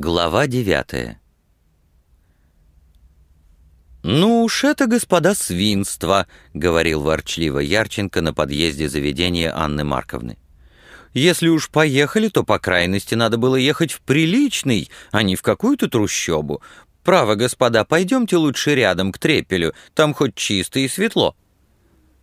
Глава девятая «Ну уж это, господа, свинство», — говорил ворчливо Ярченко на подъезде заведения Анны Марковны. «Если уж поехали, то по крайности надо было ехать в приличный, а не в какую-то трущобу. Право, господа, пойдемте лучше рядом к трепелю, там хоть чисто и светло».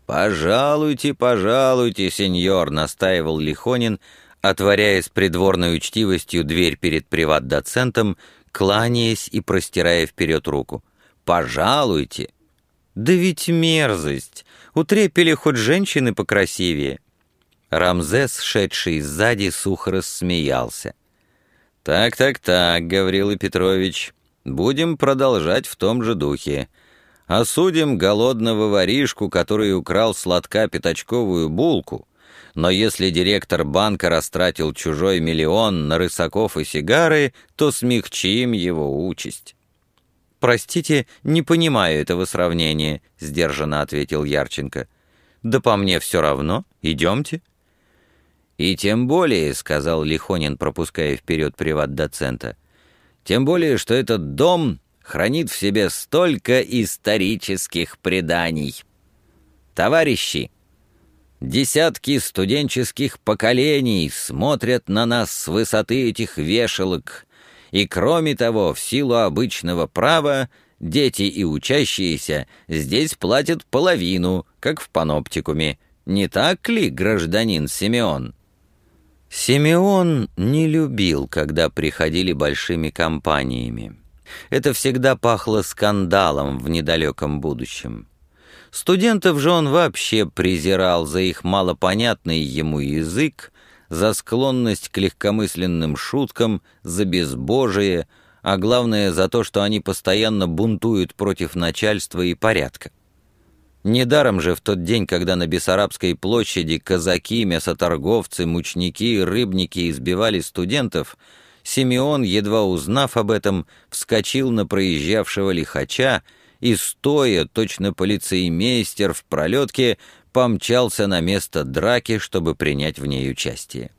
«Пожалуйте, пожалуйте, сеньор», — настаивал Лихонин, — отворяя с придворной учтивостью дверь перед приват-доцентом, кланяясь и простирая вперед руку. «Пожалуйте!» «Да ведь мерзость! У Трепеля хоть женщины покрасивее!» Рамзес, шедший сзади, сухо рассмеялся. «Так-так-так, Гаврила Петрович, будем продолжать в том же духе. Осудим голодного воришку, который украл сладка пятачковую булку, но если директор банка растратил чужой миллион на рысаков и сигары, то смягчим его участь. «Простите, не понимаю этого сравнения», — сдержанно ответил Ярченко. «Да по мне все равно. Идемте». «И тем более», — сказал Лихонин, пропуская вперед приват-доцента, «тем более, что этот дом хранит в себе столько исторических преданий. Товарищи, Десятки студенческих поколений смотрят на нас с высоты этих вешалок, и кроме того, в силу обычного права, дети и учащиеся здесь платят половину, как в паноптикуме. Не так ли, гражданин Симеон? Симеон не любил, когда приходили большими компаниями. Это всегда пахло скандалом в недалеком будущем. Студентов же он вообще презирал за их малопонятный ему язык, за склонность к легкомысленным шуткам, за безбожие, а главное за то, что они постоянно бунтуют против начальства и порядка. Недаром же в тот день, когда на Бессарабской площади казаки, мясоторговцы, мучники и рыбники избивали студентов, Симеон, едва узнав об этом, вскочил на проезжавшего лихача и, стоя, точно полицеймейстер в пролетке, помчался на место драки, чтобы принять в ней участие.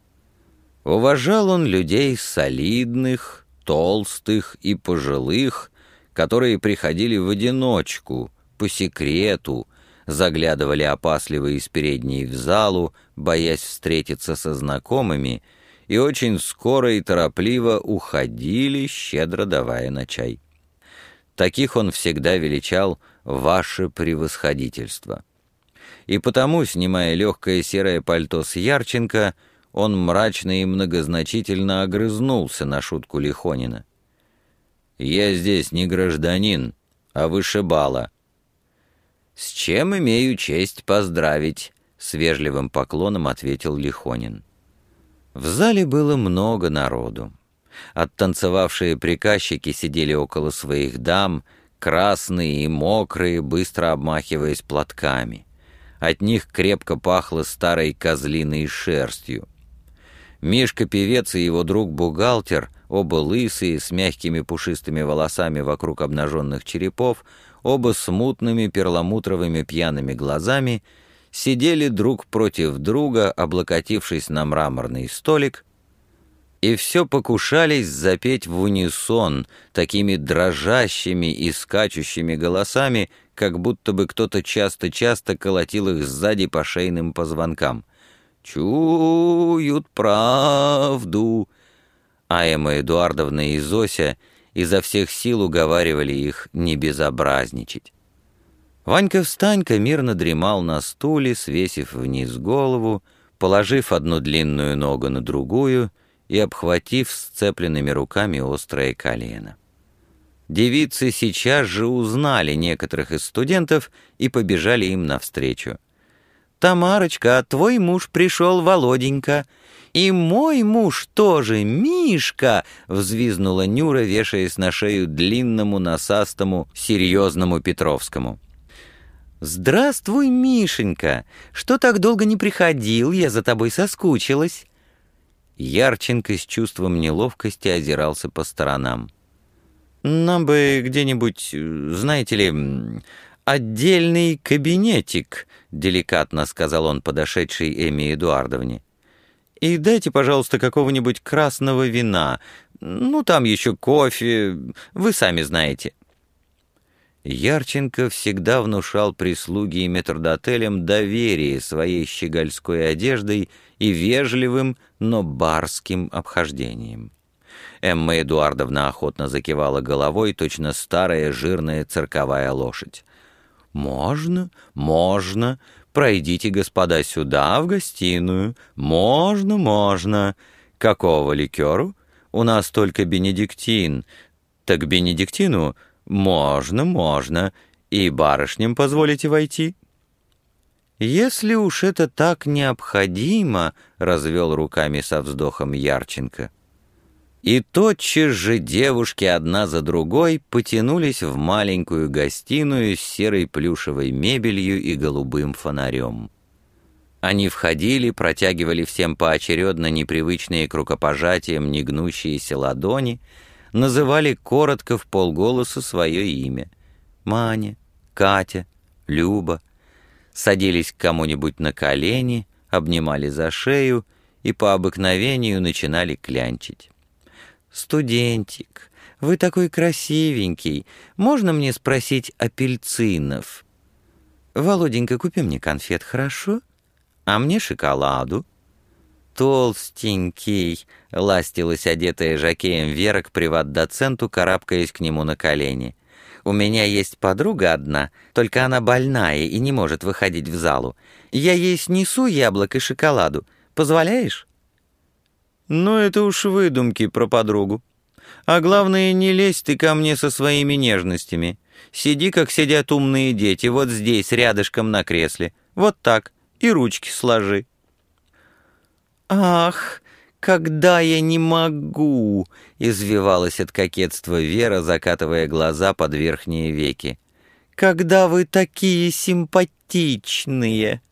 Уважал он людей солидных, толстых и пожилых, которые приходили в одиночку, по секрету, заглядывали опасливо из передней в залу, боясь встретиться со знакомыми, и очень скоро и торопливо уходили, щедро давая на чай. Таких он всегда величал «ваше превосходительство». И потому, снимая легкое серое пальто с Ярченко, он мрачно и многозначительно огрызнулся на шутку Лихонина. «Я здесь не гражданин, а вышибала». «С чем имею честь поздравить?» — с вежливым поклоном ответил Лихонин. В зале было много народу. Оттанцевавшие приказчики сидели около своих дам, красные и мокрые, быстро обмахиваясь платками. От них крепко пахло старой козлиной шерстью. Мишка-певец и его друг-бухгалтер, оба лысые, с мягкими пушистыми волосами вокруг обнаженных черепов, оба смутными перламутровыми пьяными глазами, сидели друг против друга, облокотившись на мраморный столик, и все покушались запеть в унисон такими дрожащими и скачущими голосами, как будто бы кто-то часто-часто колотил их сзади по шейным позвонкам. «Чуют правду!» А Эмма Эдуардовна и Зося изо всех сил уговаривали их не безобразничать. Ванька-встанька мирно дремал на стуле, свесив вниз голову, положив одну длинную ногу на другую — и обхватив сцепленными руками острое колено. Девицы сейчас же узнали некоторых из студентов и побежали им навстречу. «Тамарочка, твой муж пришел, Володенька!» «И мой муж тоже, Мишка!» — взвизнула Нюра, вешаясь на шею длинному, носастому, серьезному Петровскому. «Здравствуй, Мишенька! Что так долго не приходил? Я за тобой соскучилась!» Ярченко с чувством неловкости озирался по сторонам. «Нам бы где-нибудь, знаете ли, отдельный кабинетик», — деликатно сказал он подошедшей Эми Эдуардовне. «И дайте, пожалуйста, какого-нибудь красного вина. Ну, там еще кофе, вы сами знаете». Ярченко всегда внушал прислуге и метрдотелям доверие своей щегольской одеждой и вежливым, но барским обхождением. Эмма Эдуардовна охотно закивала головой, точно старая жирная цирковая лошадь. «Можно, можно. Пройдите, господа, сюда, в гостиную. Можно, можно. Какого ликеру? У нас только бенедиктин. Так бенедиктину «Можно, можно. И барышням позволите войти?» «Если уж это так необходимо», — развел руками со вздохом Ярченко. И тотчас же девушки одна за другой потянулись в маленькую гостиную с серой плюшевой мебелью и голубым фонарем. Они входили, протягивали всем поочередно непривычные к рукопожатиям негнущиеся ладони — называли коротко в полголоса свое имя. Маня, Катя, Люба. Садились к кому-нибудь на колени, обнимали за шею и по обыкновению начинали клянчить. «Студентик, вы такой красивенький. Можно мне спросить апельцинов?» «Володенька, купи мне конфет, хорошо? А мне шоколаду?» Толстенький!» — ластилась одетая жакеем Вера к приват-доценту, карабкаясь к нему на колени. «У меня есть подруга одна, только она больная и не может выходить в залу. Я ей снесу яблок и шоколаду. Позволяешь?» «Ну, это уж выдумки про подругу. А главное, не лезь ты ко мне со своими нежностями. Сиди, как сидят умные дети, вот здесь, рядышком на кресле. Вот так, и ручки сложи». «Ах, когда я не могу!» — извивалась от кокетства Вера, закатывая глаза под верхние веки. «Когда вы такие симпатичные!»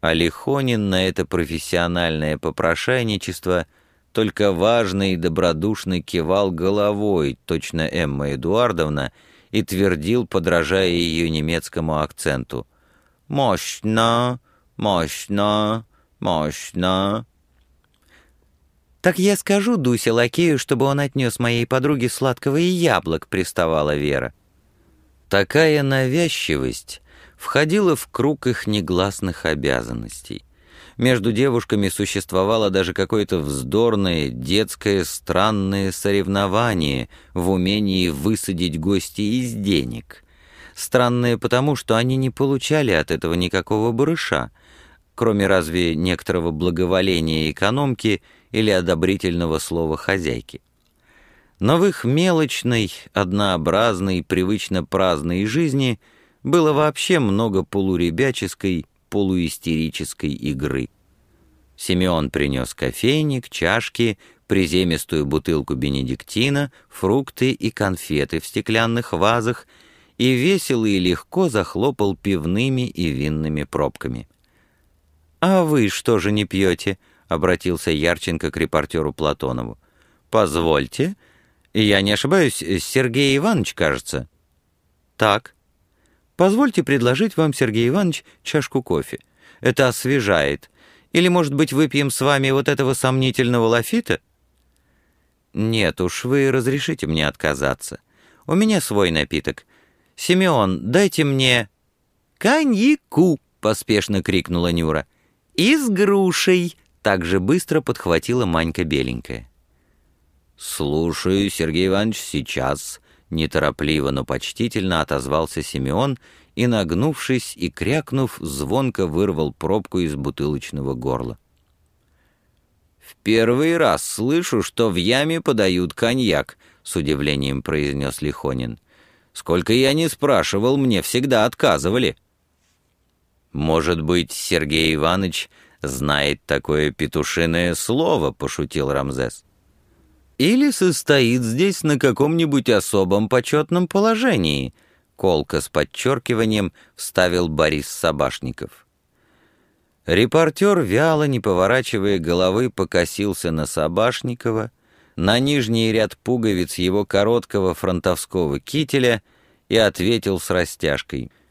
А на это профессиональное попрошайничество только важно и добродушно кивал головой, точно Эмма Эдуардовна, и твердил, подражая ее немецкому акценту. «Мощно, мощно!» «Мощно». «Так я скажу Дусе лакею, чтобы он отнес моей подруге сладкого и яблок», — приставала Вера. Такая навязчивость входила в круг их негласных обязанностей. Между девушками существовало даже какое-то вздорное, детское, странное соревнование в умении высадить гостей из денег. Странное потому, что они не получали от этого никакого барыша — кроме разве некоторого благоволения экономки или одобрительного слова хозяйки. Но в их мелочной, однообразной, привычно праздной жизни было вообще много полуребяческой, полуистерической игры. Семен принес кофейник, чашки, приземистую бутылку бенедиктина, фрукты и конфеты в стеклянных вазах и весело и легко захлопал пивными и винными пробками. «А вы что же не пьете?» — обратился Ярченко к репортеру Платонову. «Позвольте. Я не ошибаюсь, Сергей Иванович, кажется». «Так. Позвольте предложить вам, Сергей Иванович, чашку кофе. Это освежает. Или, может быть, выпьем с вами вот этого сомнительного лафита?» «Нет уж, вы разрешите мне отказаться. У меня свой напиток. Симеон, дайте мне...» «Коньяку!» — поспешно крикнула Нюра. «И с грушей!» — так же быстро подхватила Манька Беленькая. «Слушаю, Сергей Иванович, сейчас», — неторопливо, но почтительно отозвался Симеон и, нагнувшись и крякнув, звонко вырвал пробку из бутылочного горла. «В первый раз слышу, что в яме подают коньяк», — с удивлением произнес Лихонин. «Сколько я не спрашивал, мне всегда отказывали». «Может быть, Сергей Иванович знает такое петушиное слово», — пошутил Рамзес. «Или состоит здесь на каком-нибудь особом почетном положении», — колко с подчеркиванием вставил Борис Собашников. Репортер, вяло, не поворачивая головы, покосился на Собашникова, на нижний ряд пуговиц его короткого фронтовского кителя и ответил с растяжкой —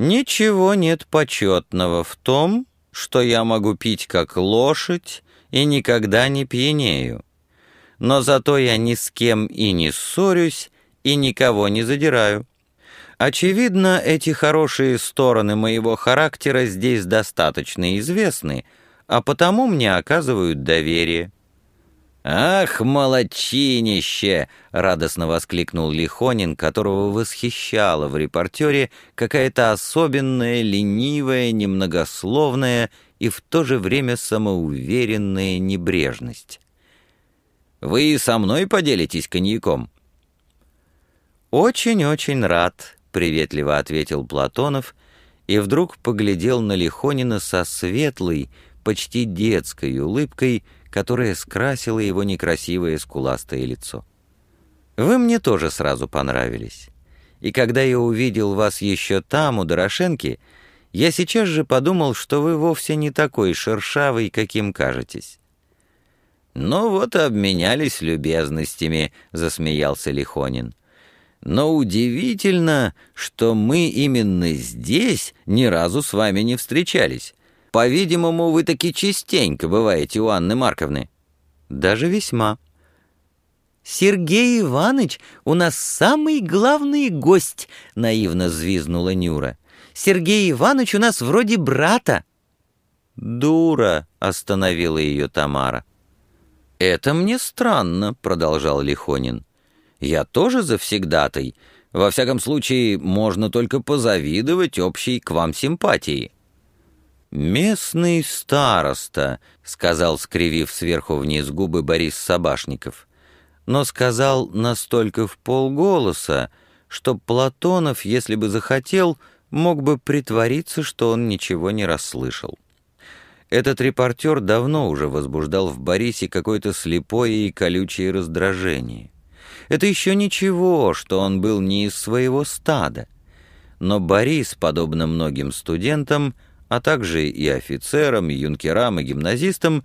Ничего нет почетного в том, что я могу пить как лошадь и никогда не пьянею. но зато я ни с кем и не ссорюсь, и никого не задираю. Очевидно, эти хорошие стороны моего характера здесь достаточно известны, а потому мне оказывают доверие». «Ах, молочинище!» — радостно воскликнул Лихонин, которого восхищала в репортере какая-то особенная, ленивая, немногословная и в то же время самоуверенная небрежность. «Вы со мной поделитесь коньяком?» «Очень-очень рад», — приветливо ответил Платонов, и вдруг поглядел на Лихонина со светлой, почти детской улыбкой — которая скрасила его некрасивое скуластое лицо. «Вы мне тоже сразу понравились. И когда я увидел вас еще там, у Дорошенки, я сейчас же подумал, что вы вовсе не такой шершавый, каким кажетесь». «Ну вот обменялись любезностями», — засмеялся Лихонин. «Но удивительно, что мы именно здесь ни разу с вами не встречались. По-видимому, вы таки частенько бываете у Анны Марковны». «Даже весьма». «Сергей Иванович у нас самый главный гость», — наивно взвизгнула Нюра. «Сергей Иванович у нас вроде брата». «Дура», — остановила ее Тамара. «Это мне странно», — продолжал Лихонин. «Я тоже завсегдатай. Во всяком случае, можно только позавидовать общей к вам симпатии». «Местный староста», — сказал, скривив сверху вниз губы Борис Собашников, но сказал настолько в полголоса, что Платонов, если бы захотел, мог бы притвориться, что он ничего не расслышал. Этот репортер давно уже возбуждал в Борисе какое-то слепое и колючее раздражение. Это еще ничего, что он был не из своего стада. Но Борис, подобно многим студентам, — а также и офицерам, и юнкерам, и гимназистам,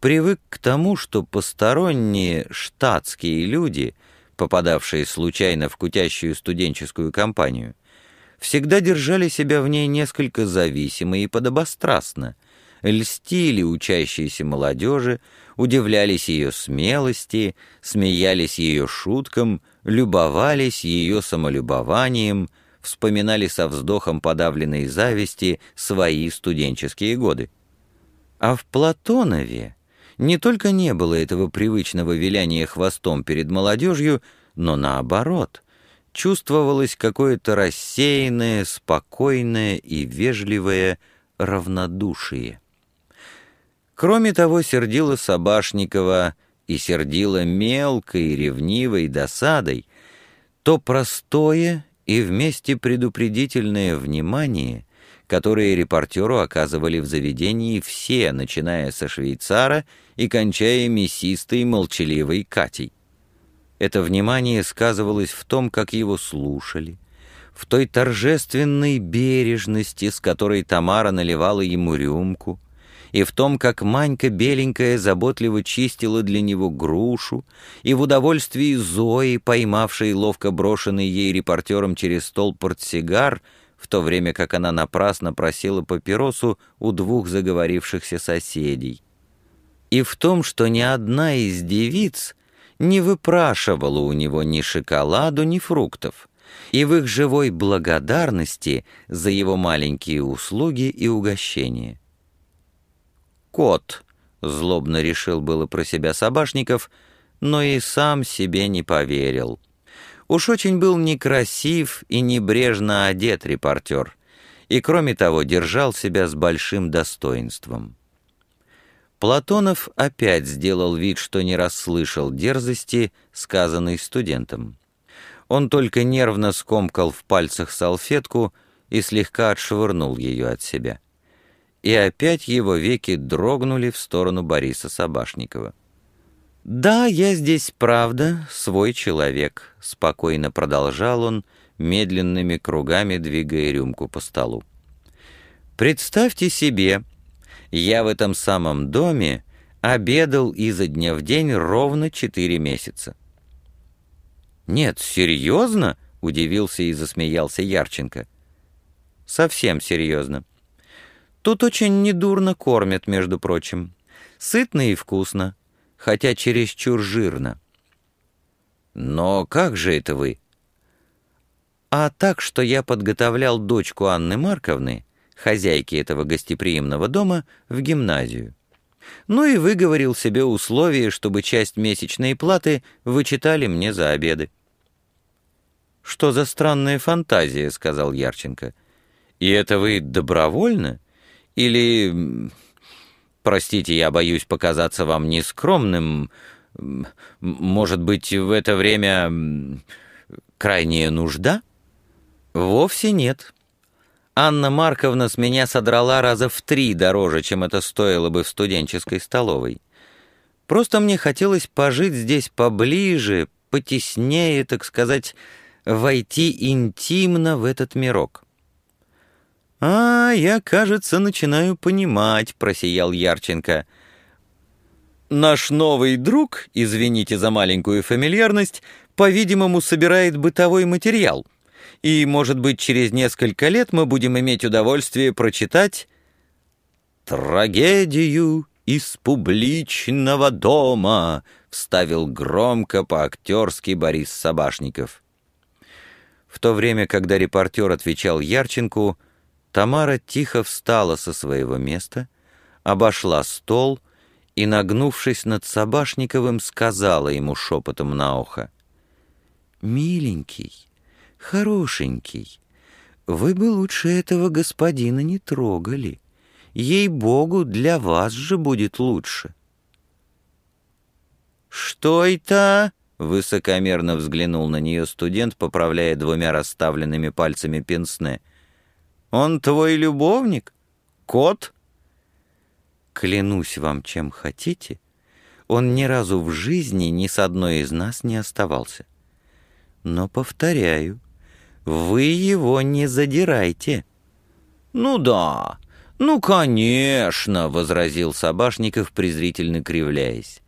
привык к тому, что посторонние штатские люди, попадавшие случайно в кутящую студенческую компанию, всегда держали себя в ней несколько зависимо и подобострастно, льстили учащейся молодежи, удивлялись ее смелости, смеялись ее шуткам, любовались ее самолюбованием — вспоминали со вздохом подавленной зависти свои студенческие годы. А в Платонове не только не было этого привычного виляния хвостом перед молодежью, но наоборот, чувствовалось какое-то рассеянное, спокойное и вежливое равнодушие. Кроме того, сердила Собашникова и сердила мелкой, ревнивой досадой то простое и вместе предупредительное внимание, которое репортеру оказывали в заведении все, начиная со швейцара и кончая мясистой молчаливой Катей. Это внимание сказывалось в том, как его слушали, в той торжественной бережности, с которой Тамара наливала ему рюмку, и в том, как Манька беленькая заботливо чистила для него грушу, и в удовольствии Зои, поймавшей ловко брошенный ей репортером через стол портсигар, в то время как она напрасно просила папиросу у двух заговорившихся соседей. И в том, что ни одна из девиц не выпрашивала у него ни шоколаду, ни фруктов, и в их живой благодарности за его маленькие услуги и угощения кот», — злобно решил было про себя Собашников, но и сам себе не поверил. Уж очень был некрасив и небрежно одет репортер, и, кроме того, держал себя с большим достоинством. Платонов опять сделал вид, что не расслышал дерзости, сказанной студентом. Он только нервно скомкал в пальцах салфетку и слегка отшвырнул ее от себя и опять его веки дрогнули в сторону Бориса Собашникова. «Да, я здесь, правда, свой человек», — спокойно продолжал он, медленными кругами двигая рюмку по столу. «Представьте себе, я в этом самом доме обедал изо дня в день ровно четыре месяца». «Нет, серьезно?» — удивился и засмеялся Ярченко. «Совсем серьезно. Тут очень недурно кормят, между прочим. Сытно и вкусно. хотя чересчур жирно. «Но как же это вы?» «А так, что я подготовлял дочку Анны Марковны, хозяйки этого гостеприимного дома, в гимназию. Ну и выговорил себе условие, чтобы часть месячной платы вычитали мне за обеды. «Что за странная фантазия?» — сказал Ярченко. «И это вы добровольно? Или... Простите, я боюсь показаться вам нескромным. Может быть, в это время крайняя нужда?» «Вовсе нет. Анна Марковна с меня содрала раза в три дороже, чем это стоило бы в студенческой столовой. Просто мне хотелось пожить здесь поближе, потеснее, так сказать, войти интимно в этот мирок. «А, я, кажется, начинаю понимать», — просиял Ярченко. «Наш новый друг, извините за маленькую фамильярность, по-видимому, собирает бытовой материал» и, может быть, через несколько лет мы будем иметь удовольствие прочитать «Трагедию из публичного дома», — вставил громко по-актерски Борис Собашников. В то время, когда репортер отвечал Ярченку, Тамара тихо встала со своего места, обошла стол и, нагнувшись над Собашниковым, сказала ему шепотом на ухо. «Миленький, «Хорошенький, вы бы лучше этого господина не трогали. Ей-богу, для вас же будет лучше». «Что это?» — высокомерно взглянул на нее студент, поправляя двумя расставленными пальцами пенсне. «Он твой любовник? Кот?» «Клянусь вам, чем хотите, он ни разу в жизни ни с одной из нас не оставался. Но, повторяю, вы его не задирайте». «Ну да, ну конечно», — возразил Собашников, презрительно кривляясь.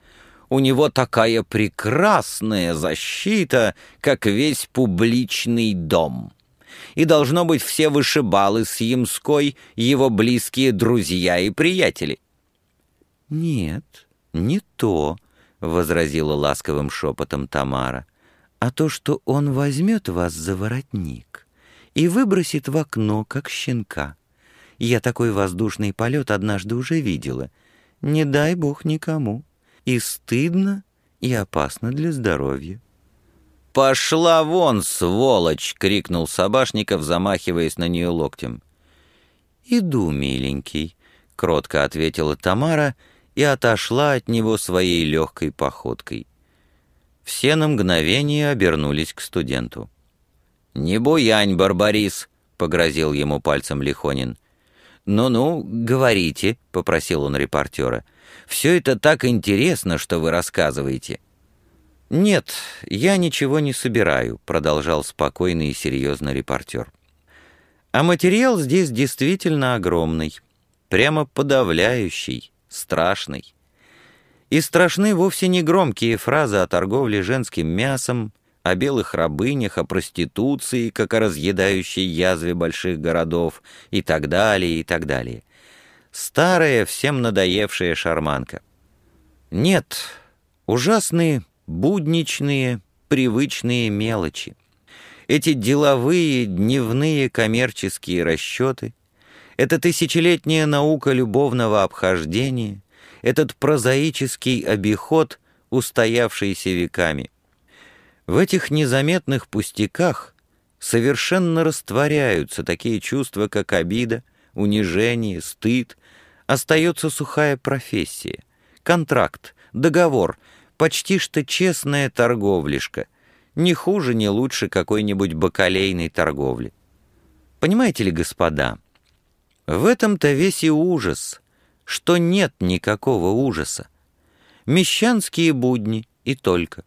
«У него такая прекрасная защита, как весь публичный дом. И должно быть все вышибалы с Ямской, его близкие друзья и приятели». «Нет, не то», — возразила ласковым шепотом Тамара а то, что он возьмет вас за воротник и выбросит в окно, как щенка. Я такой воздушный полет однажды уже видела. Не дай бог никому. И стыдно, и опасно для здоровья. «Пошла вон, сволочь!» — крикнул Собашников, замахиваясь на нее локтем. «Иду, миленький», — кротко ответила Тамара и отошла от него своей легкой походкой. Все на мгновение обернулись к студенту. «Не буянь, Барбарис!» — погрозил ему пальцем Лихонин. «Ну-ну, говорите», — попросил он репортера. «Все это так интересно, что вы рассказываете». «Нет, я ничего не собираю», — продолжал спокойный и серьезно репортер. «А материал здесь действительно огромный, прямо подавляющий, страшный. И страшны вовсе не громкие фразы о торговле женским мясом, о белых рабынях, о проституции, как о разъедающей язве больших городов и так далее, и так далее. Старая, всем надоевшая шарманка. Нет, ужасные, будничные, привычные мелочи. Эти деловые, дневные коммерческие расчеты, эта тысячелетняя наука любовного обхождения — этот прозаический обиход, устоявшийся веками. В этих незаметных пустяках совершенно растворяются такие чувства, как обида, унижение, стыд, остается сухая профессия, контракт, договор, почти что честная торговлишка, не хуже, не лучше какой-нибудь бакалейной торговли. Понимаете ли, господа, в этом-то весь и ужас — что нет никакого ужаса. Мещанские будни и только.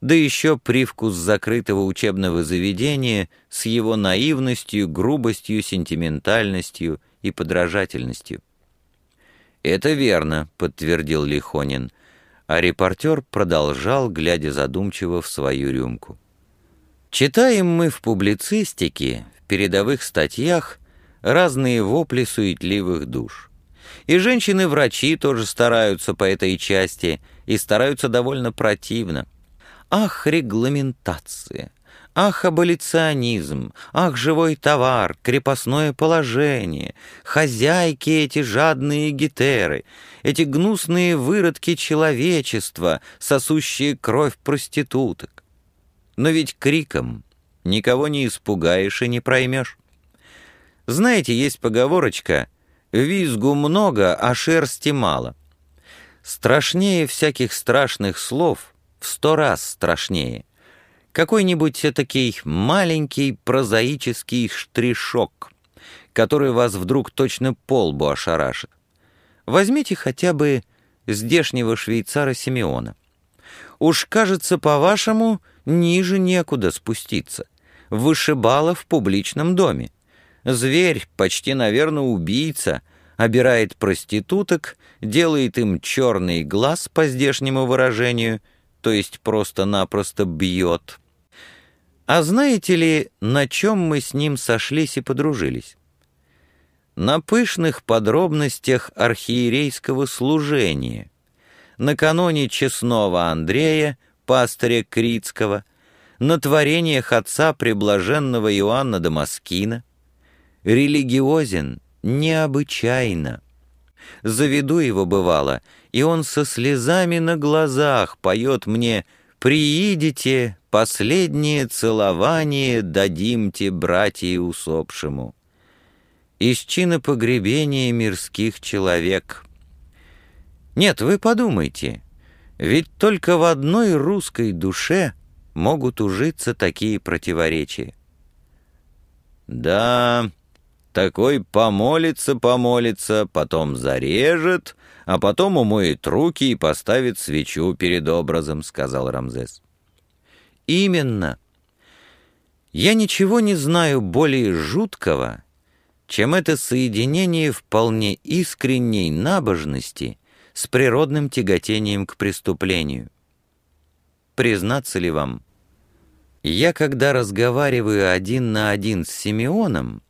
Да еще привкус закрытого учебного заведения с его наивностью, грубостью, сентиментальностью и подражательностью. «Это верно», — подтвердил Лихонин, а репортер продолжал, глядя задумчиво в свою рюмку. «Читаем мы в публицистике, в передовых статьях разные вопли суетливых душ. И женщины-врачи тоже стараются по этой части, и стараются довольно противно. Ах, регламентация! Ах, аболиционизм! Ах, живой товар, крепостное положение! Хозяйки эти жадные гетеры! Эти гнусные выродки человечества, сосущие кровь проституток! Но ведь криком никого не испугаешь и не проймешь. Знаете, есть поговорочка «Визгу много, а шерсти мало». Страшнее всяких страшных слов, в сто раз страшнее. Какой-нибудь этакий маленький прозаический штришок, который вас вдруг точно полбу ошарашит. Возьмите хотя бы здешнего швейцара Симеона. Уж, кажется, по-вашему, ниже некуда спуститься. Вышибала в публичном доме. Зверь, почти, наверное, убийца, обирает проституток, делает им черный глаз по здешнему выражению, то есть просто-напросто бьет. А знаете ли, на чем мы с ним сошлись и подружились? На пышных подробностях архиерейского служения. Накануне честного Андрея, пастыря Критского, на творениях отца приблаженного Иоанна Дамаскина, религиозен необычайно. Заведу его, бывало, и он со слезами на глазах поет мне «Приидите, последнее целование дадимте братья усопшему». Из чина погребения мирских человек. Нет, вы подумайте, ведь только в одной русской душе могут ужиться такие противоречия. Да, такой помолится-помолится, потом зарежет, а потом умоет руки и поставит свечу перед образом», — сказал Рамзес. «Именно. Я ничего не знаю более жуткого, чем это соединение вполне искренней набожности с природным тяготением к преступлению. Признаться ли вам, я, когда разговариваю один на один с Симеоном,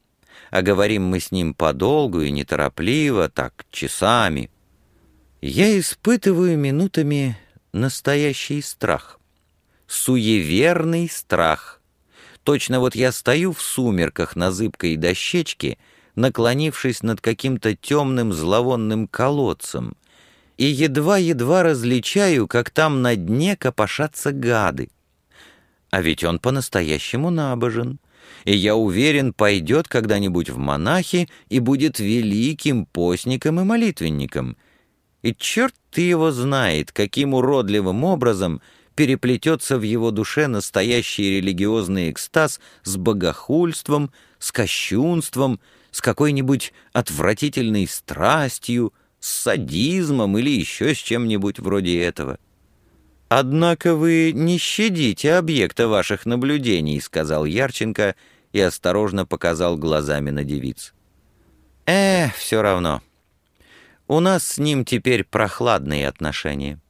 а говорим мы с ним подолгу и неторопливо, так, часами, я испытываю минутами настоящий страх. Суеверный страх. Точно вот я стою в сумерках на зыбкой дощечке, наклонившись над каким-то темным зловонным колодцем, и едва-едва различаю, как там на дне копошатся гады. А ведь он по-настоящему набожен и я уверен, пойдет когда-нибудь в монахи и будет великим постником и молитвенником. И черт ты его знает, каким уродливым образом переплетется в его душе настоящий религиозный экстаз с богохульством, с кощунством, с какой-нибудь отвратительной страстью, с садизмом или еще с чем-нибудь вроде этого. «Однако вы не щадите объекта ваших наблюдений», — сказал Ярченко и осторожно показал глазами на девиц. «Э, все равно. У нас с ним теперь прохладные отношения».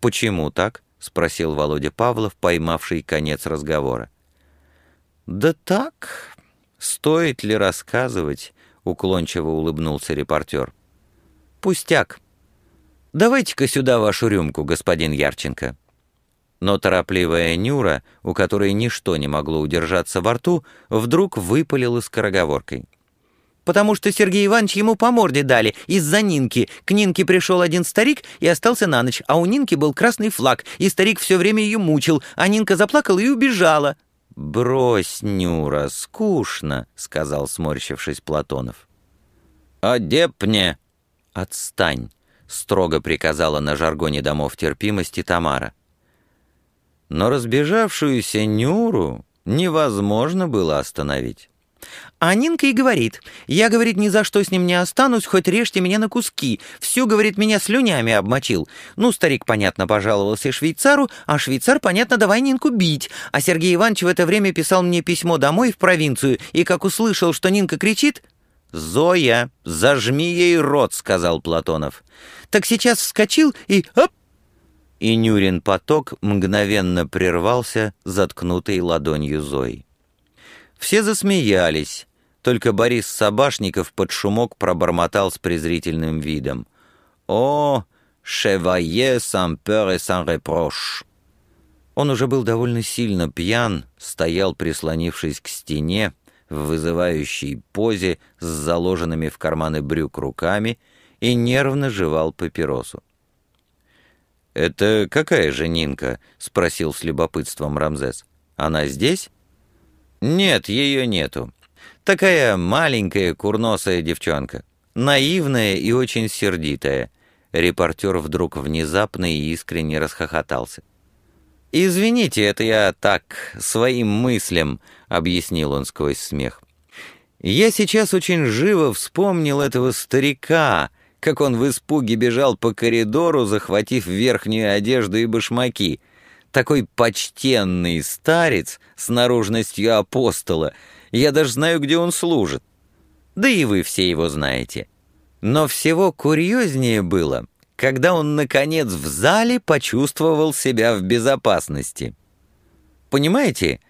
«Почему так?» — спросил Володя Павлов, поймавший конец разговора. «Да так. Стоит ли рассказывать?» — уклончиво улыбнулся репортер. «Пустяк. «Давайте-ка сюда вашу рюмку, господин Ярченко». Но торопливая Нюра, у которой ничто не могло удержаться во рту, вдруг выпалила скороговоркой. «Потому что Сергей Иванович ему по морде дали, из-за Нинки. К Нинке пришел один старик и остался на ночь, а у Нинки был красный флаг, и старик все время ее мучил, а Нинка заплакала и убежала». «Брось, Нюра, скучно», — сказал, сморщившись Платонов. «Одепне!» «Отстань!» — строго приказала на жаргоне домов терпимости Тамара. Но разбежавшуюся Нюру невозможно было остановить. А Нинка и говорит, я, говорит, ни за что с ним не останусь, хоть режьте меня на куски. Все, говорит, меня слюнями обмочил. Ну, старик, понятно, пожаловался швейцару, а швейцар, понятно, давай Нинку бить. А Сергей Иванович в это время писал мне письмо домой в провинцию, и как услышал, что Нинка кричит, «Зоя, зажми ей рот», — сказал Платонов. «Так сейчас вскочил и... оп!» И Нюрин поток мгновенно прервался, заткнутый ладонью Зои. Все засмеялись, только Борис Собашников под шумок пробормотал с презрительным видом. «О, «Chevalier sans peur et sans reproche». Он уже был довольно сильно пьян, стоял, прислонившись к стене, в вызывающей позе с заложенными в карманы брюк руками и нервно жевал папиросу. «Это какая же Нинка?» — спросил с любопытством Рамзес. «Она здесь?» «Нет, ее нету. Такая маленькая курносая девчонка. Наивная и очень сердитая». Репортер вдруг внезапно и искренне расхохотался. «Извините, это я так, своим мыслям», — объяснил он сквозь смех. «Я сейчас очень живо вспомнил этого старика, как он в испуге бежал по коридору, захватив верхнюю одежду и башмаки. Такой почтенный старец с наружностью апостола. Я даже знаю, где он служит. Да и вы все его знаете. Но всего курьезнее было, когда он, наконец, в зале почувствовал себя в безопасности. Понимаете,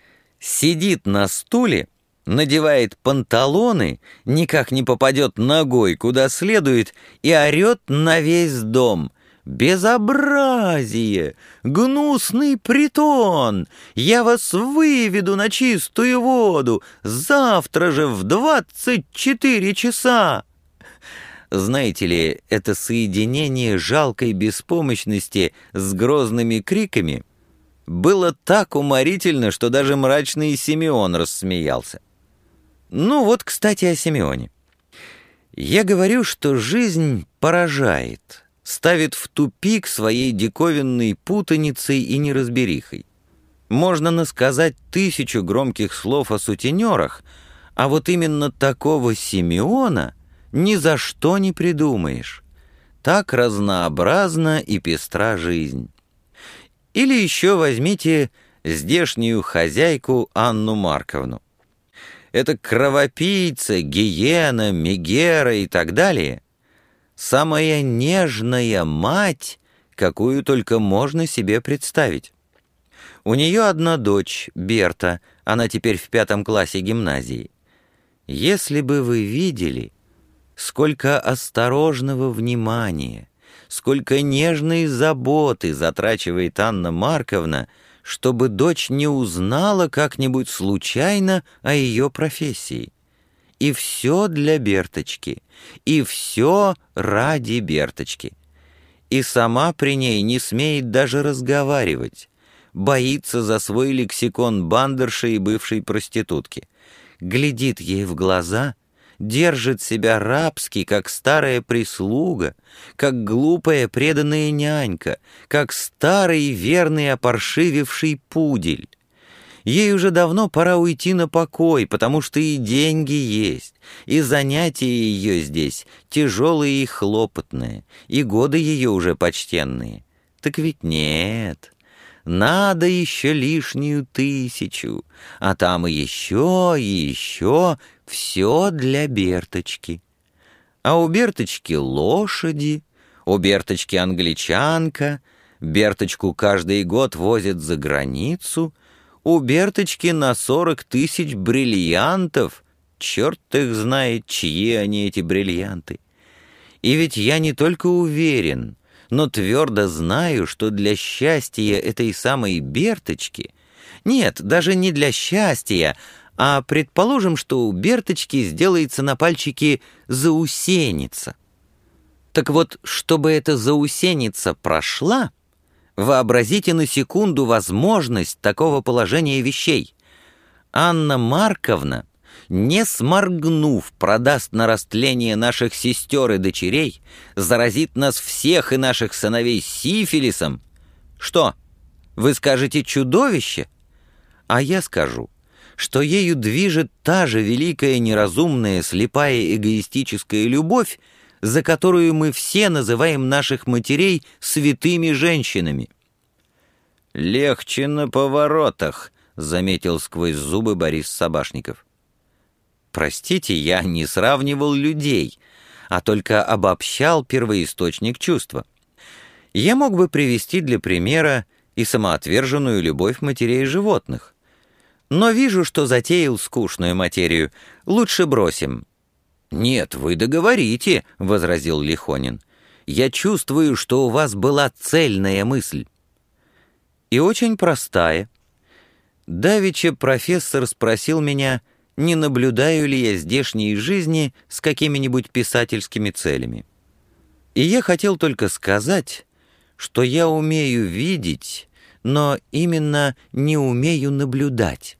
сидит на стуле, надевает панталоны, никак не попадет ногой куда следует и орет на весь дом. «Безобразие! Гнусный притон! Я вас выведу на чистую воду! Завтра же в двадцать четыре часа!» Знаете ли, это соединение жалкой беспомощности с грозными криками было так уморительно, что даже мрачный Симеон рассмеялся. Ну вот, кстати, о Симеоне. Я говорю, что жизнь поражает, ставит в тупик своей диковинной путаницей и неразберихой. Можно насказать тысячу громких слов о сутенерах, а вот именно такого Симеона ни за что не придумаешь. Так разнообразна и пестра жизнь. Или еще возьмите здешнюю хозяйку Анну Марковну это кровопийца, гиена, мегера и так далее, самая нежная мать, какую только можно себе представить. У нее одна дочь, Берта, она теперь в пятом классе гимназии. Если бы вы видели, сколько осторожного внимания, сколько нежной заботы затрачивает Анна Марковна чтобы дочь не узнала как-нибудь случайно о ее профессии. И все для Берточки, и все ради Берточки. И сама при ней не смеет даже разговаривать, боится за свой лексикон бандерши и бывшей проститутки, глядит ей в глаза — держит себя рабски, как старая прислуга, как глупая преданная нянька, как старый верный опоршививший пудель. Ей уже давно пора уйти на покой, потому что и деньги есть, и занятия ее здесь тяжелые и хлопотные, и годы ее уже почтенные. Так ведь нет, надо еще лишнюю тысячу, а там и еще, и еще, все для Берточки. А у Берточки лошади, у Берточки англичанка, Берточку каждый год возят за границу, у Берточки на сорок тысяч бриллиантов. Черт их знает, чьи они эти бриллианты. И ведь я не только уверен, но твердо знаю, что для счастья этой самой Берточки, нет, даже не для счастья, а предположим, что у Берточки сделается на пальчике заусеница. Так вот, чтобы эта заусеница прошла, вообразите на секунду возможность такого положения вещей. Анна Марковна, не сморгнув, продаст на растление наших сестер и дочерей, заразит нас всех и наших сыновей сифилисом. Что, вы скажете чудовище? А я скажу — что ею движет та же великая неразумная, слепая эгоистическая любовь, за которую мы все называем наших матерей святыми женщинами. «Легче на поворотах», — заметил сквозь зубы Борис Собашников. «Простите, я не сравнивал людей, а только обобщал первоисточник чувства. Я мог бы привести для примера и самоотверженную любовь матерей животных. Но вижу, что затеял скучную материю. Лучше бросим». «Нет, вы договорите», — возразил Лихонин. Я чувствую, что у вас была цельная мысль. И очень простая. Давича профессор спросил меня, не наблюдаю ли я здешней жизни с какими-нибудь писательскими целями. И я хотел только сказать, что я умею видеть, но именно не умею наблюдать.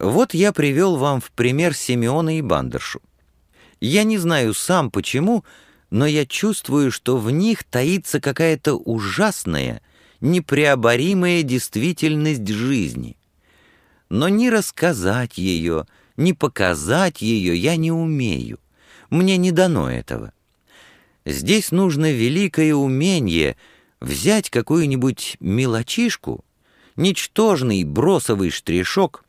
Вот я привел вам в пример Симеона и Бандершу. Я не знаю сам почему, но я чувствую, что в них таится какая-то ужасная, непреоборимая действительность жизни. Но ни рассказать ее, ни показать ее я не умею. Мне не дано этого. Здесь нужно великое умение взять какую-нибудь мелочишку, ничтожный бросовый штришок,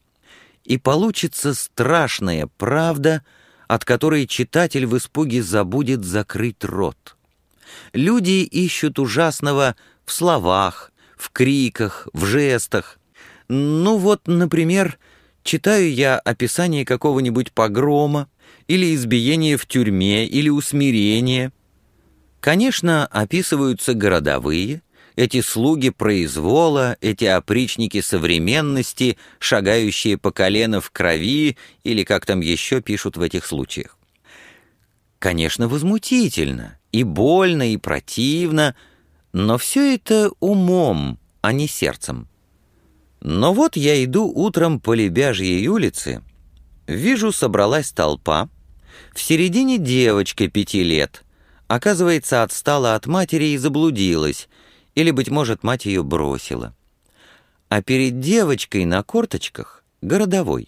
и получится страшная правда — от которой читатель в испуге забудет закрыть рот. Люди ищут ужасного в словах, в криках, в жестах. Ну вот, например, читаю я описание какого-нибудь погрома, или избиения в тюрьме, или усмирения. Конечно, описываются городовые, эти слуги произвола, эти опричники современности, шагающие по колено в крови, или как там еще пишут в этих случаях. Конечно, возмутительно, и больно, и противно, но все это умом, а не сердцем. Но вот я иду утром по Лебяжьей улице, вижу, собралась толпа, в середине девочка пяти лет, оказывается, отстала от матери и заблудилась, или, быть может, мать ее бросила. А перед девочкой на корточках городовой.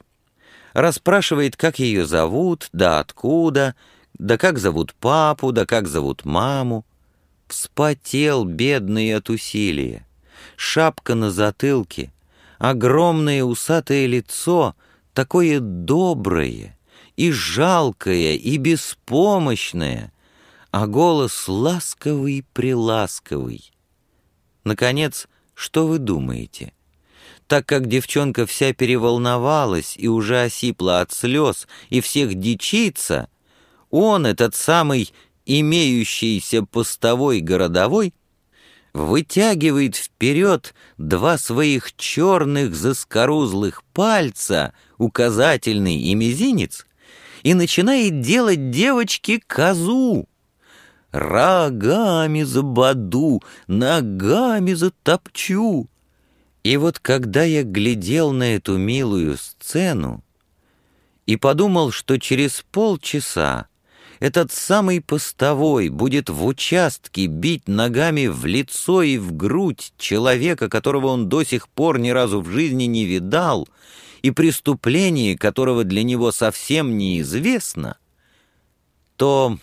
Расспрашивает, как ее зовут, да откуда, да как зовут папу, да как зовут маму. Вспотел, бедный от усилия. Шапка на затылке, огромное усатое лицо, такое доброе и жалкое, и беспомощное, а голос ласковый-приласковый. Наконец, что вы думаете? Так как девчонка вся переволновалась и уже осипла от слез и всех дичится, он, этот самый имеющийся постовой городовой, вытягивает вперед два своих черных заскорузлых пальца, указательный и мизинец, и начинает делать девочке козу. Рогами забоду, ногами затопчу. И вот когда я глядел на эту милую сцену и подумал, что через полчаса этот самый постовой будет в участке бить ногами в лицо и в грудь человека, которого он до сих пор ни разу в жизни не видал, и преступление которого для него совсем неизвестно, то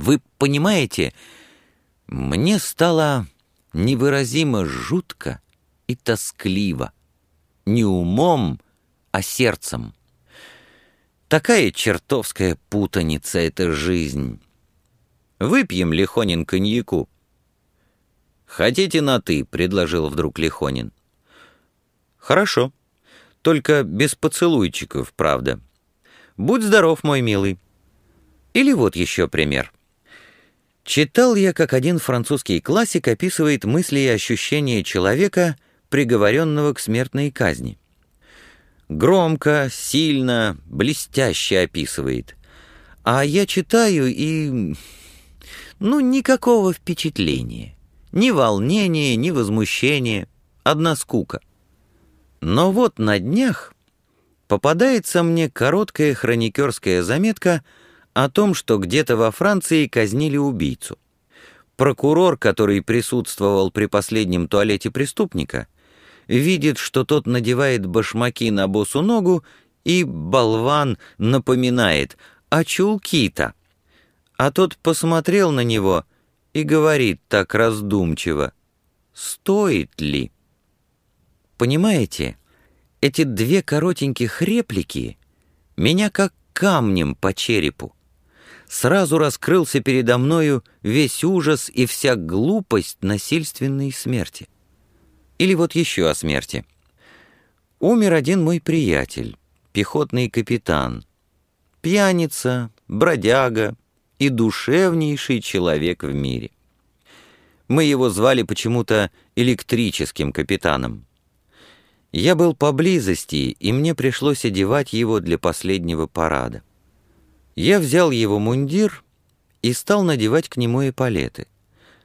вы понимаете, мне стало невыразимо жутко и тоскливо. Не умом, а сердцем. Такая чертовская путаница — это жизнь. Выпьем, Лихонин, коньяку. «Хотите на «ты», — предложил вдруг Лихонин. «Хорошо. Только без поцелуйчиков, правда. Будь здоров, мой милый». Или вот еще пример. Читал я, как один французский классик описывает мысли и ощущения человека, приговоренного к смертной казни. Громко, сильно, блестяще описывает. А я читаю и... Ну, никакого впечатления. Ни волнения, ни возмущения. Одна скука. Но вот на днях попадается мне короткая хроникерская заметка — о том, что где-то во Франции казнили убийцу. Прокурор, который присутствовал при последнем туалете преступника, видит, что тот надевает башмаки на босу ногу, и болван напоминает «А чулки-то?» А тот посмотрел на него и говорит так раздумчиво «Стоит ли?» Понимаете, эти две коротеньких реплики меня как камнем по черепу сразу раскрылся передо мною весь ужас и вся глупость насильственной смерти. Или вот еще о смерти. Умер один мой приятель, пехотный капитан. Пьяница, бродяга, и душевнейший человек в мире. Мы его звали почему-то электрическим капитаном. Я был поблизости, и мне пришлось одевать его для последнего парада. Я взял его мундир и стал надевать к нему эполеты.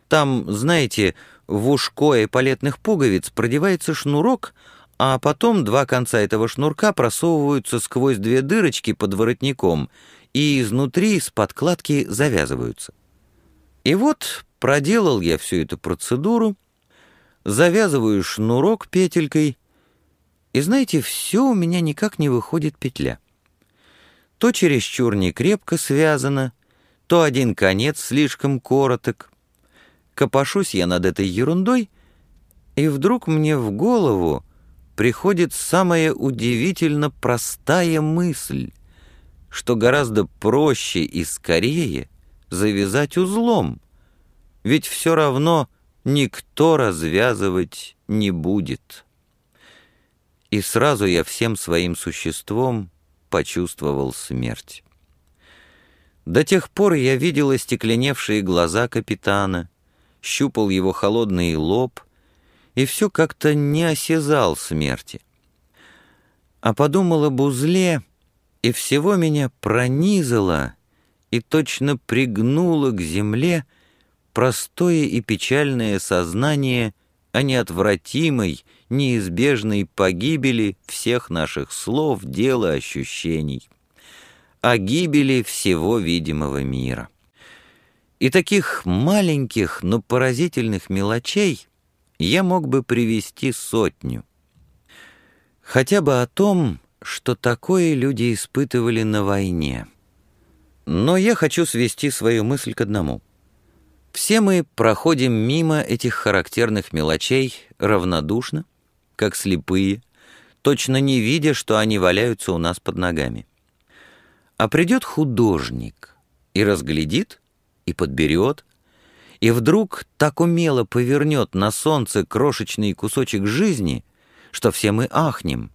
Там, знаете, в ушко эполетных пуговиц продевается шнурок, а потом два конца этого шнурка просовываются сквозь две дырочки под воротником и изнутри с подкладки завязываются. И вот проделал я всю эту процедуру, завязываю шнурок петелькой, и знаете, все у меня никак не выходит петля. То чересчур не крепко связано, то один конец слишком короток. Копошусь я над этой ерундой, и вдруг мне в голову приходит самая удивительно простая мысль, что гораздо проще и скорее завязать узлом, ведь все равно никто развязывать не будет. И сразу я всем своим существом почувствовал смерть. До тех пор я видел остекленевшие глаза капитана, щупал его холодный лоб и все как-то не осязал смерти. А подумал об узле, и всего меня пронизало и точно пригнуло к земле простое и печальное сознание о неотвратимой, неизбежной погибели всех наших слов, дел и ощущений о гибели всего видимого мира. И таких маленьких, но поразительных мелочей я мог бы привести сотню. Хотя бы о том, что такое люди испытывали на войне. Но я хочу свести свою мысль к одному. Все мы проходим мимо этих характерных мелочей равнодушно, как слепые, точно не видя, что они валяются у нас под ногами. А придет художник и разглядит, и подберет, и вдруг так умело повернет на солнце крошечный кусочек жизни, что все мы ахнем.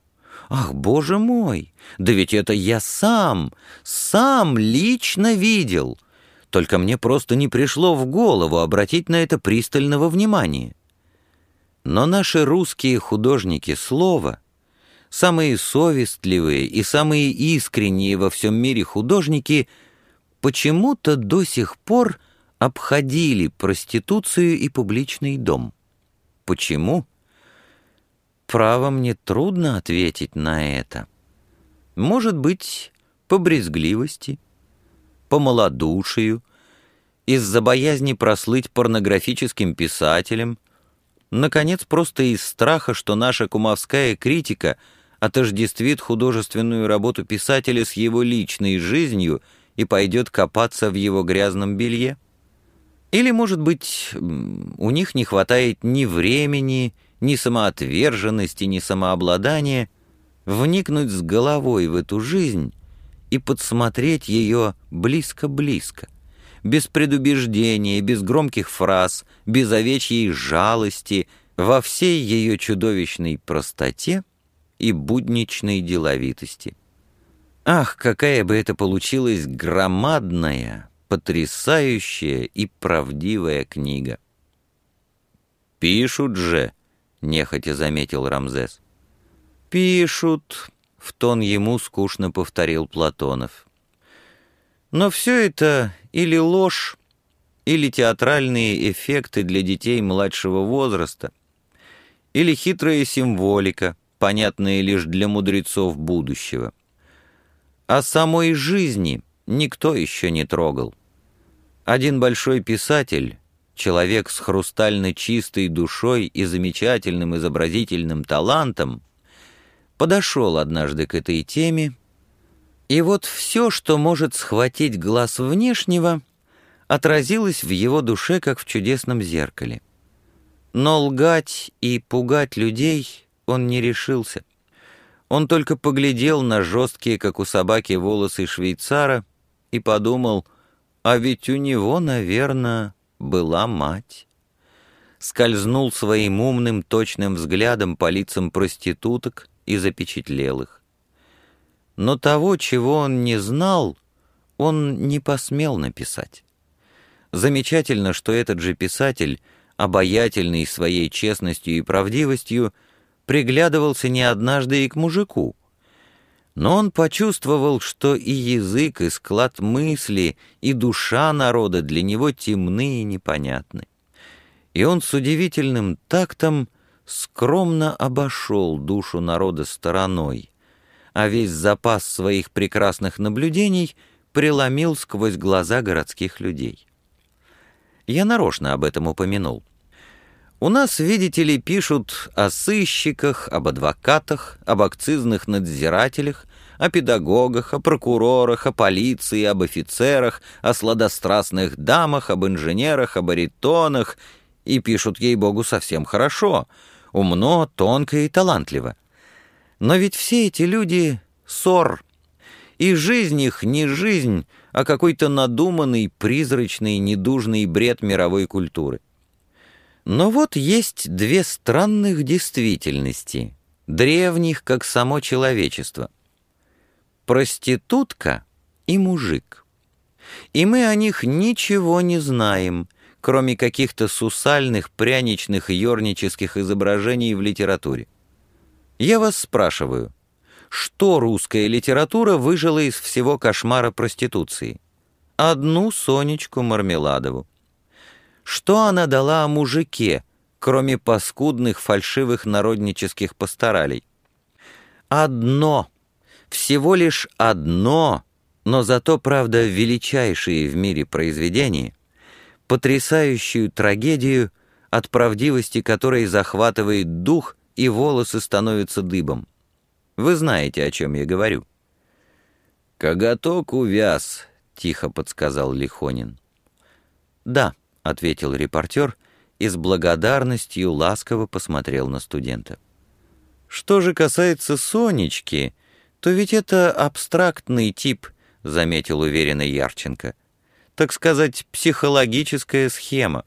Ах, боже мой, да ведь это я сам, сам лично видел. Только мне просто не пришло в голову обратить на это пристального внимания. Но наши русские художники слова — самые совестливые и самые искренние во всем мире художники почему-то до сих пор обходили проституцию и публичный дом. Почему? Право мне трудно ответить на это. Может быть, по брезгливости, по малодушию, из-за боязни прослыть порнографическим писателем, наконец, просто из страха, что наша кумовская критика — отождествит художественную работу писателя с его личной жизнью и пойдет копаться в его грязном белье? Или, может быть, у них не хватает ни времени, ни самоотверженности, ни самообладания вникнуть с головой в эту жизнь и подсмотреть ее близко-близко, без предубеждения, без громких фраз, без овечьей жалости, во всей ее чудовищной простоте и будничной деловитости. Ах, какая бы это получилась громадная, потрясающая и правдивая книга! «Пишут же», — нехотя заметил Рамзес. «Пишут», — в тон ему скучно повторил Платонов. «Но все это или ложь, или театральные эффекты для детей младшего возраста, или хитрая символика, понятные лишь для мудрецов будущего. А самой жизни никто еще не трогал. Один большой писатель, человек с хрустально чистой душой и замечательным изобразительным талантом, подошел однажды к этой теме, и вот все, что может схватить глаз внешнего, отразилось в его душе, как в чудесном зеркале. Но лгать и пугать людей он не решился. Он только поглядел на жесткие, как у собаки, волосы швейцара и подумал, а ведь у него, наверное, была мать. Скользнул своим умным, точным взглядом по лицам проституток и запечатлел их. Но того, чего он не знал, он не посмел написать. Замечательно, что этот же писатель, обаятельный своей честностью и правдивостью, приглядывался не однажды и к мужику. Но он почувствовал, что и язык, и склад мысли, и душа народа для него темны и непонятны. И он с удивительным тактом скромно обошел душу народа стороной, а весь запас своих прекрасных наблюдений преломил сквозь глаза городских людей. Я нарочно об этом упомянул. У нас, видите ли, пишут о сыщиках, об адвокатах, об акцизных надзирателях, о педагогах, о прокурорах, о полиции, об офицерах, о сладострастных дамах, об инженерах, об баритонах, и пишут, ей-богу, совсем хорошо, умно, тонко и талантливо. Но ведь все эти люди — ссор, и жизнь их не жизнь, а какой-то надуманный, призрачный, недужный бред мировой культуры. Но вот есть две странных действительности, древних, как само человечество. Проститутка и мужик. И мы о них ничего не знаем, кроме каких-то сусальных, пряничных и ернических изображений в литературе. Я вас спрашиваю, что русская литература выжила из всего кошмара проституции? Одну Сонечку Мармеладову. Что она дала о мужике, кроме паскудных фальшивых народнических пасторалей? Одно, всего лишь одно, но зато, правда, величайшие в мире произведения, потрясающую трагедию, от правдивости которой захватывает дух и волосы становятся дыбом. Вы знаете, о чем я говорю. «Коготок увяз», — тихо подсказал Лихонин. «Да», — ответил репортер и с благодарностью ласково посмотрел на студента. «Что же касается Сонечки, то ведь это абстрактный тип», — заметил уверенно Ярченко. «Так сказать, психологическая схема.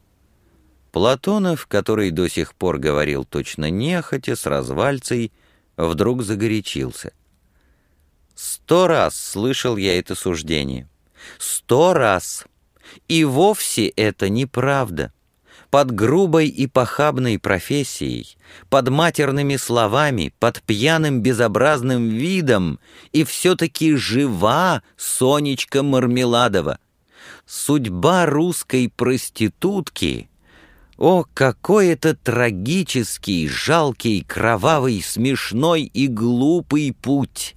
Платонов, который до сих пор говорил точно нехотя, с развальцей, вдруг загорячился. Сто раз слышал я это суждение. Сто раз. И вовсе это неправда. Под грубой и похабной профессией, под матерными словами, под пьяным безобразным видом и все-таки жива Сонечка Мармеладова. Судьба русской проститутки — о, какой это трагический, жалкий, кровавый, смешной и глупый путь!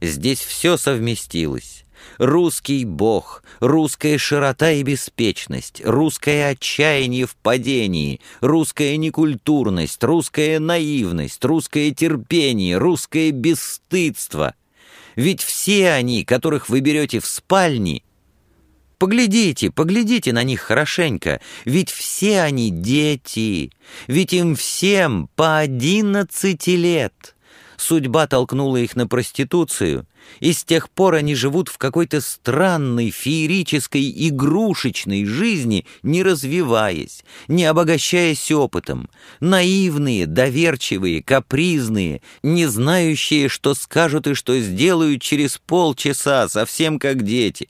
Здесь все совместилось. Русский бог, русская широта и беспечность, русское отчаяние в падении, русская некультурность, русская наивность, русское терпение, русское бесстыдство. Ведь все они, которых вы берете в спальне, Поглядите, поглядите на них хорошенько, ведь все они дети, ведь им всем по одиннадцати лет. Судьба толкнула их на проституцию, и с тех пор они живут в какой-то странной, феерической, игрушечной жизни, не развиваясь, не обогащаясь опытом, наивные, доверчивые, капризные, не знающие, что скажут и что сделают через полчаса, совсем как дети.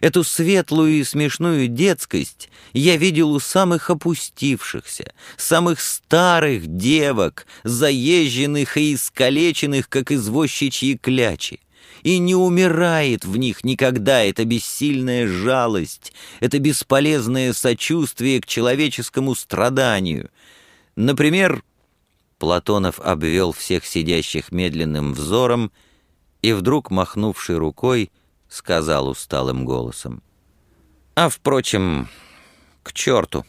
Эту светлую и смешную детскость я видел у самых опустившихся, самых старых девок, заезженных и искалеченных, как извозчичьи клячи. И не умирает в них никогда эта бессильная жалость, это бесполезное сочувствие к человеческому страданию. Например, Платонов обвел всех сидящих медленным взором и вдруг, махнувший рукой, — сказал усталым голосом. «А, впрочем, к черту.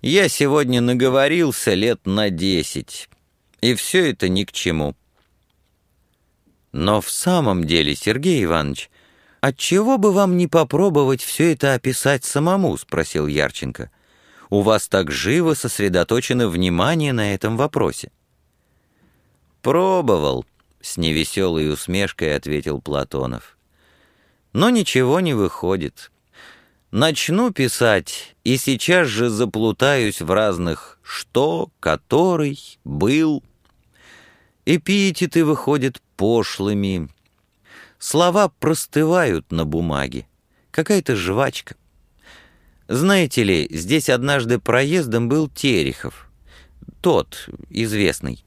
Я сегодня наговорился лет на десять, и все это ни к чему». «Но в самом деле, Сергей Иванович, отчего бы вам не попробовать все это описать самому?» — спросил Ярченко. «У вас так живо сосредоточено внимание на этом вопросе». «Пробовал», — с невеселой усмешкой ответил Платонов но ничего не выходит. Начну писать, и сейчас же заплутаюсь в разных «что», «который», «был». Эпитеты выходят пошлыми. Слова простывают на бумаге. Какая-то жвачка. Знаете ли, здесь однажды проездом был Терехов. Тот, известный.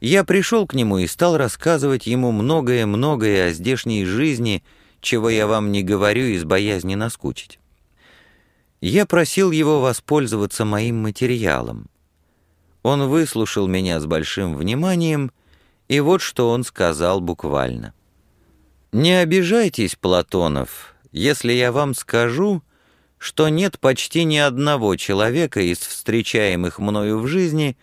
Я пришел к нему и стал рассказывать ему многое-многое о здешней жизни, чего я вам не говорю из боязни наскучить. Я просил его воспользоваться моим материалом. Он выслушал меня с большим вниманием, и вот что он сказал буквально. «Не обижайтесь, Платонов, если я вам скажу, что нет почти ни одного человека из встречаемых мною в жизни,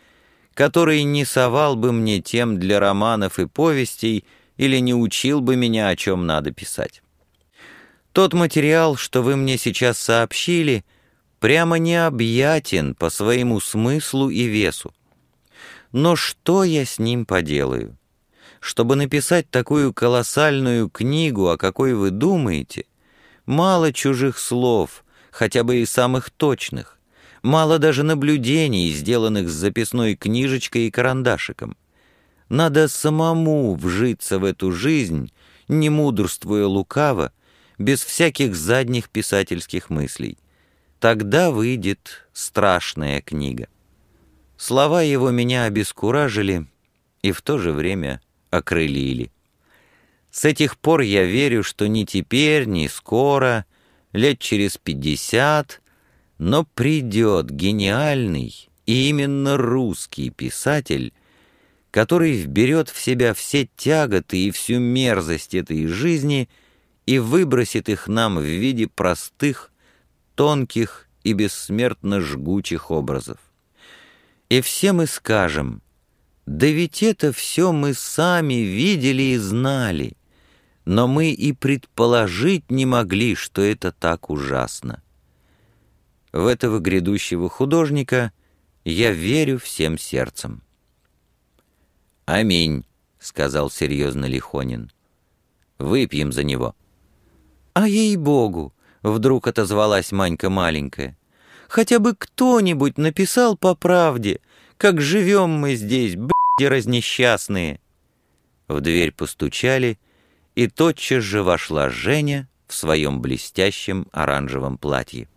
который не совал бы мне тем для романов и повестей или не учил бы меня, о чем надо писать. Тот материал, что вы мне сейчас сообщили, прямо необъятен по своему смыслу и весу. Но что я с ним поделаю? Чтобы написать такую колоссальную книгу, о какой вы думаете, мало чужих слов, хотя бы и самых точных, мало даже наблюдений, сделанных с записной книжечкой и карандашиком. Надо самому вжиться в эту жизнь, не мудрствуя лукаво, без всяких задних писательских мыслей. Тогда выйдет страшная книга. Слова его меня обескуражили и в то же время окрылили. С этих пор я верю, что ни теперь, ни скоро, лет через пятьдесят, но придет гениальный и именно русский писатель, который вберет в себя все тяготы и всю мерзость этой жизни — и выбросит их нам в виде простых, тонких и бессмертно жгучих образов. И все мы скажем, да ведь это все мы сами видели и знали, но мы и предположить не могли, что это так ужасно. В этого грядущего художника я верю всем сердцем. «Аминь», — сказал серьезно Лихонин. «Выпьем за него». «А ей-богу!» — вдруг отозвалась Манька маленькая. «Хотя бы кто-нибудь написал по правде, как живем мы здесь, б***ь разнесчастные!» В дверь постучали, и тотчас же вошла Женя в своем блестящем оранжевом платье.